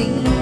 see.